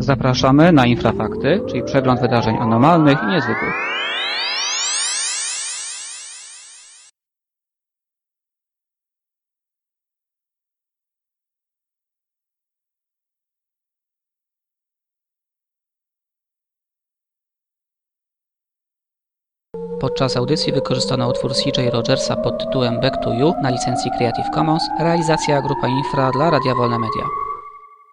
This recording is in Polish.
Zapraszamy na Infrafakty, czyli przegląd wydarzeń anormalnych i niezwykłych. Podczas audycji wykorzystano utwór CJ Rogersa pod tytułem Back to You na licencji Creative Commons, realizacja Grupa Infra dla Radia Wolne Media.